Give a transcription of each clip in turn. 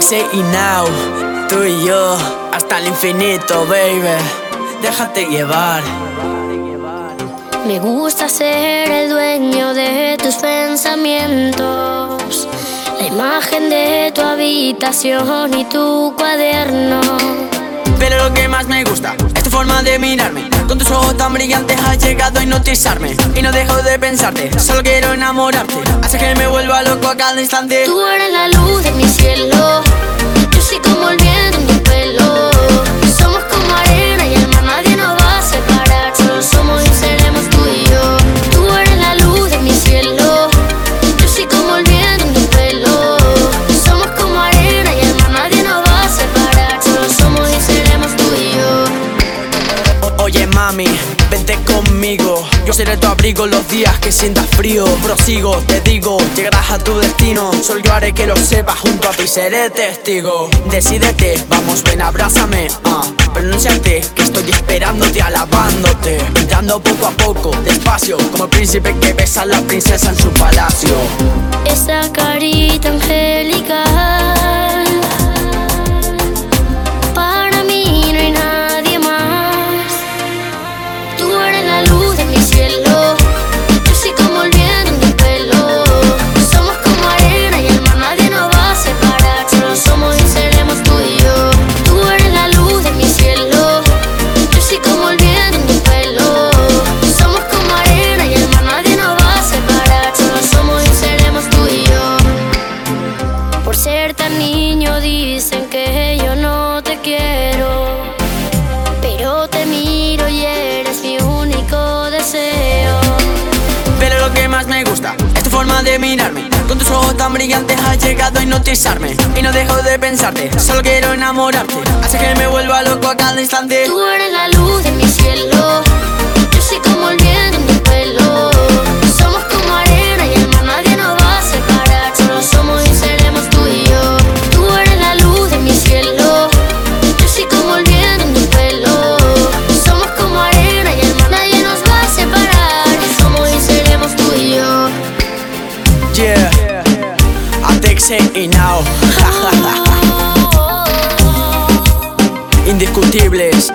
Say y now, tú y yo, hasta el infinito, baby. Déjate llevar. Me gusta ser el dueño de tus pensamientos, la imagen de tu habitación y tu cuaderno. Pero lo que más me gusta es tu forma de mirarme. Con tus ojos tan brillantes has llegado a hipnotizarme. Y no dejo de pensarte, solo quiero enamorarte. Hace que me vuelva loco a cada instante. Tú eres la luz de mi cielo. Oye mami, vente conmigo. Yo seré tu abrigo los días que sientas frío. Prosigo, te digo, llegarás a tu destino. Solo yo haré que lo sepas, junto a ti seré testigo. Decídete, vamos ven abrázame uh. Pronunciate, que estoy esperándote, alabándote. Entrando poco a poco, despacio Como el príncipe que besa a la princesa en su palacio. Esa carita Con tus ojos tan brillantes has llegado a hipnotizarme. Y no dejo de pensarte, solo quiero enamorarte. Hace que me vuelva loco a cada instante. Tú eres la luz de mi cielo y now Indiscutibles,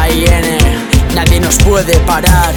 AIN, nadie nos puede parar